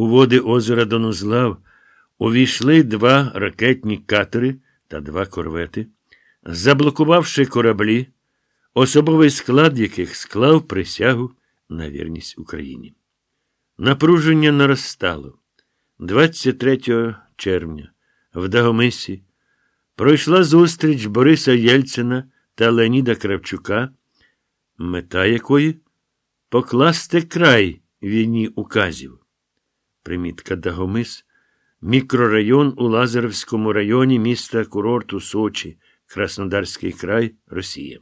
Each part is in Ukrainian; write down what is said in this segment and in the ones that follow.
У води озера Донузлав увійшли два ракетні катери та два корвети, заблокувавши кораблі, особовий склад яких склав присягу на вірність Україні. Напруження наростало. 23 червня в Дагомисі пройшла зустріч Бориса Єльцина та Леоніда Кравчука, мета якої покласти край війні указів. Примітка Дагомис, мікрорайон у Лазаревському районі міста курорту Сочі, Краснодарський край, Росія.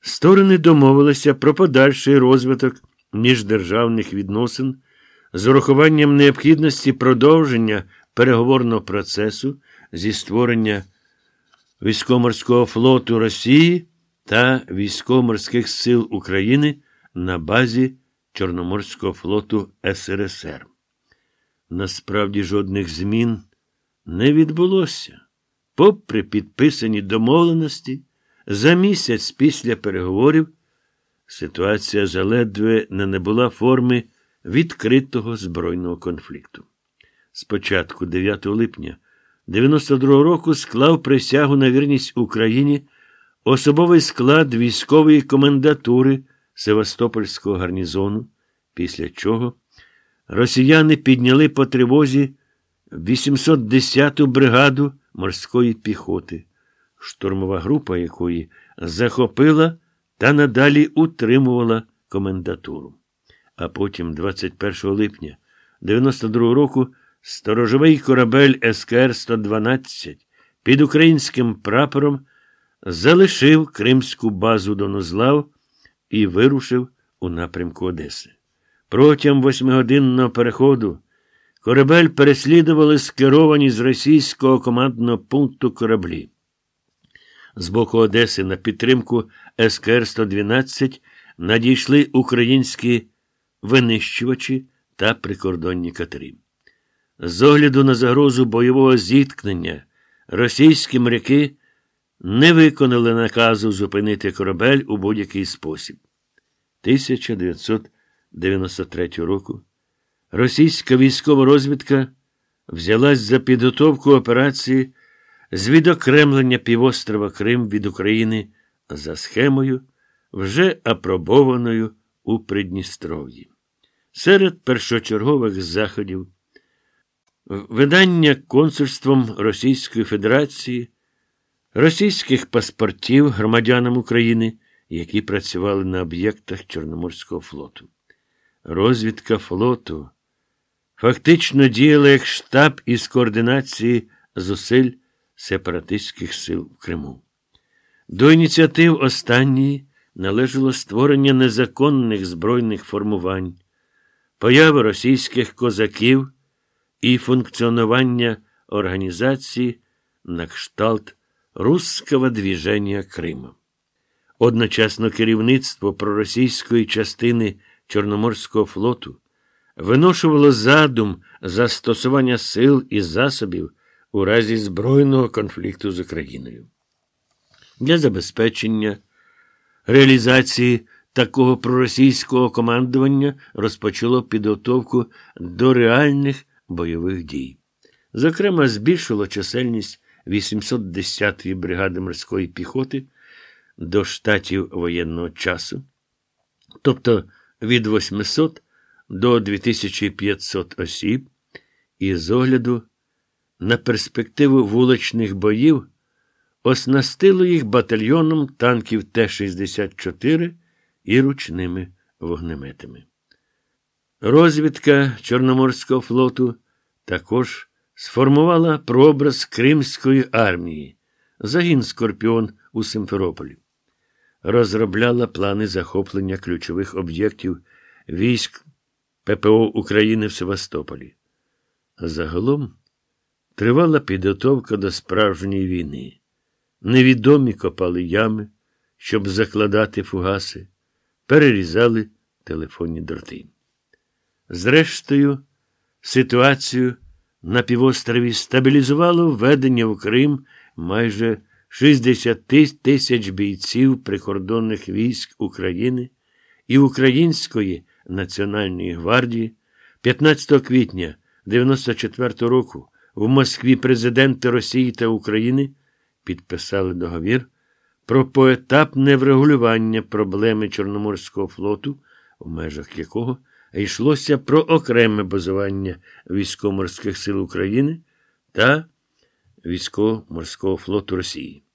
Сторони домовилися про подальший розвиток міждержавних відносин з урахуванням необхідності продовження переговорного процесу зі створення військоморського флоту Росії та військово-морських сил України на базі Чорноморського флоту СРСР. Насправді жодних змін не відбулося. Попри підписані домовленості, за місяць після переговорів ситуація заледве не набула форми відкритого збройного конфлікту. Спочатку, 9 липня 92 року, склав присягу на вірність Україні особовий склад військової комендатури Севастопольського гарнізону, після чого росіяни підняли по тривозі 810-ту бригаду морської піхоти, штурмова група якої захопила та надалі утримувала комендатуру. А потім, 21 липня 92 року, сторожовий корабель СКР-112 під українським прапором залишив Кримську базу Донозлав і вирушив у напрямку Одеси. Протягом восьмигодинного переходу корабель переслідували скеровані з російського командного пункту кораблі. З боку Одеси на підтримку СКР-112 надійшли українські винищувачі та прикордонні катери. З огляду на загрозу бойового зіткнення російські моряки не виконали наказу зупинити корабель у будь-який спосіб. 1993 року російська військова розвідка взялась за підготовку операції з відокремлення півострова Крим від України за схемою, вже апробованою у Придністров'ї. Серед першочергових заходів видання консульством Російської Федерації російських паспортів громадянам України, які працювали на об'єктах Чорноморського флоту. Розвідка флоту фактично діяла як штаб із координації зусиль сепаратистських сил в Криму. До ініціатив останньої належало створення незаконних збройних формувань, поява російських козаків і функціонування організації на кшталт Русского движення Крима. Одночасно керівництво проросійської частини Чорноморського флоту виношувало задум застосування сил і засобів у разі збройного конфлікту з Україною. Для забезпечення реалізації такого проросійського командування розпочало підготовку до реальних бойових дій. Зокрема, збільшило чисельність 810-ї бригади морської піхоти до штатів воєнного часу, тобто від 800 до 2500 осіб, і з огляду на перспективу вуличних боїв оснастило їх батальйоном танків Т-64 і ручними вогнеметами. Розвідка Чорноморського флоту також сформувала прообраз Кримської армії, загін Скорпіон у Симферополі, розробляла плани захоплення ключових об'єктів військ ППО України в Севастополі. Загалом тривала підготовка до справжньої війни. Невідомі копали ями, щоб закладати фугаси, перерізали телефонні дроти. Зрештою, ситуацію на півострові стабілізувало введення в Крим майже 60 тисяч бійців прикордонних військ України і Української Національної гвардії 15 квітня 94 року в Москві президенти Росії та України підписали договір про поетапне врегулювання проблеми Чорноморського флоту, в межах якого йшлося про окреме базування військово-морських сил України та військово-морського флоту Росії.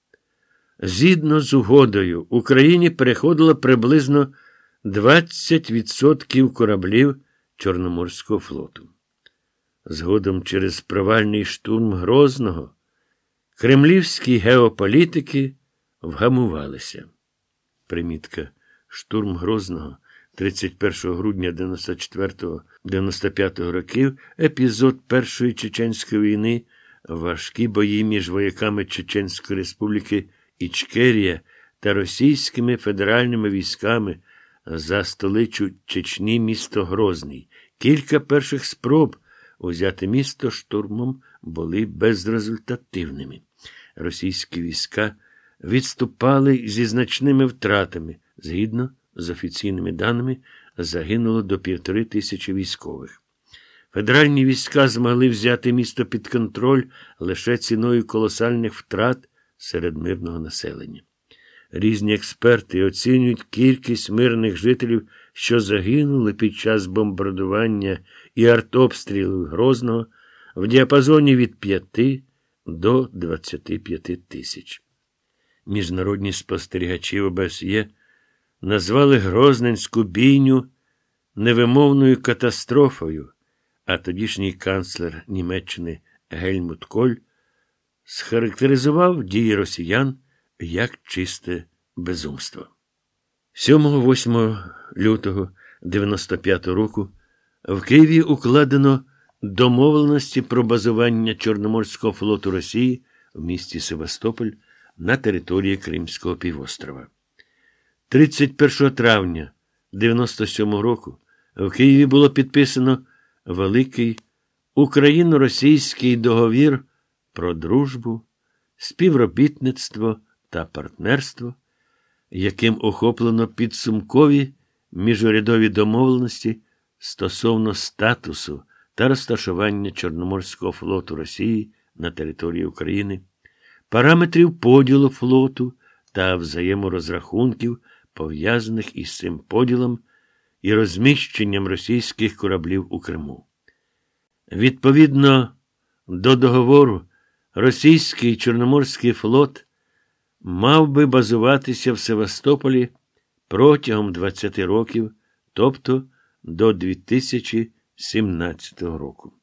Згідно з угодою, Україні переходило приблизно 20% кораблів Чорноморського флоту. Згодом через провальний штурм Грозного кремлівські геополітики вгамувалися. Примітка Штурм Грозного 31 грудня 94-95 років епізод Першої Чеченської війни, важкі бої між вояками Чеченської Республіки Ічкерія та російськими федеральними військами за столичу Чечні місто Грозний. Кілька перших спроб узяти місто штурмом були безрезультативними. Російські війська відступали зі значними втратами. Згідно з офіційними даними, загинуло до півтори тисячі військових. Федеральні війська змогли взяти місто під контроль лише ціною колосальних втрат серед мирного населення. Різні експерти оцінюють кількість мирних жителів, що загинули під час бомбардування і артобстрілів Грозного в діапазоні від 5 до 25 тисяч. Міжнародні спостерігачі ОБСЄ назвали Грозненську бійню невимовною катастрофою, а тодішній канцлер Німеччини Гельмут Коль схарактеризував дії росіян як чисте безумство. 7-8 лютого 95 року в Києві укладено домовленості про базування Чорноморського флоту Росії в місті Севастополь на території Кримського півострова. 31 травня 97 року в Києві було підписано Великий Україно-російський договір про дружбу, співробітництво та партнерство, яким охоплено підсумкові міжурядові домовленості стосовно статусу та розташування Чорноморського флоту Росії на території України, параметрів поділу флоту та взаєморозрахунків, пов'язаних із цим поділом і розміщенням російських кораблів у Криму. Відповідно до договору, російський Чорноморський флот мав би базуватися в Севастополі протягом 20 років, тобто до 2017 року.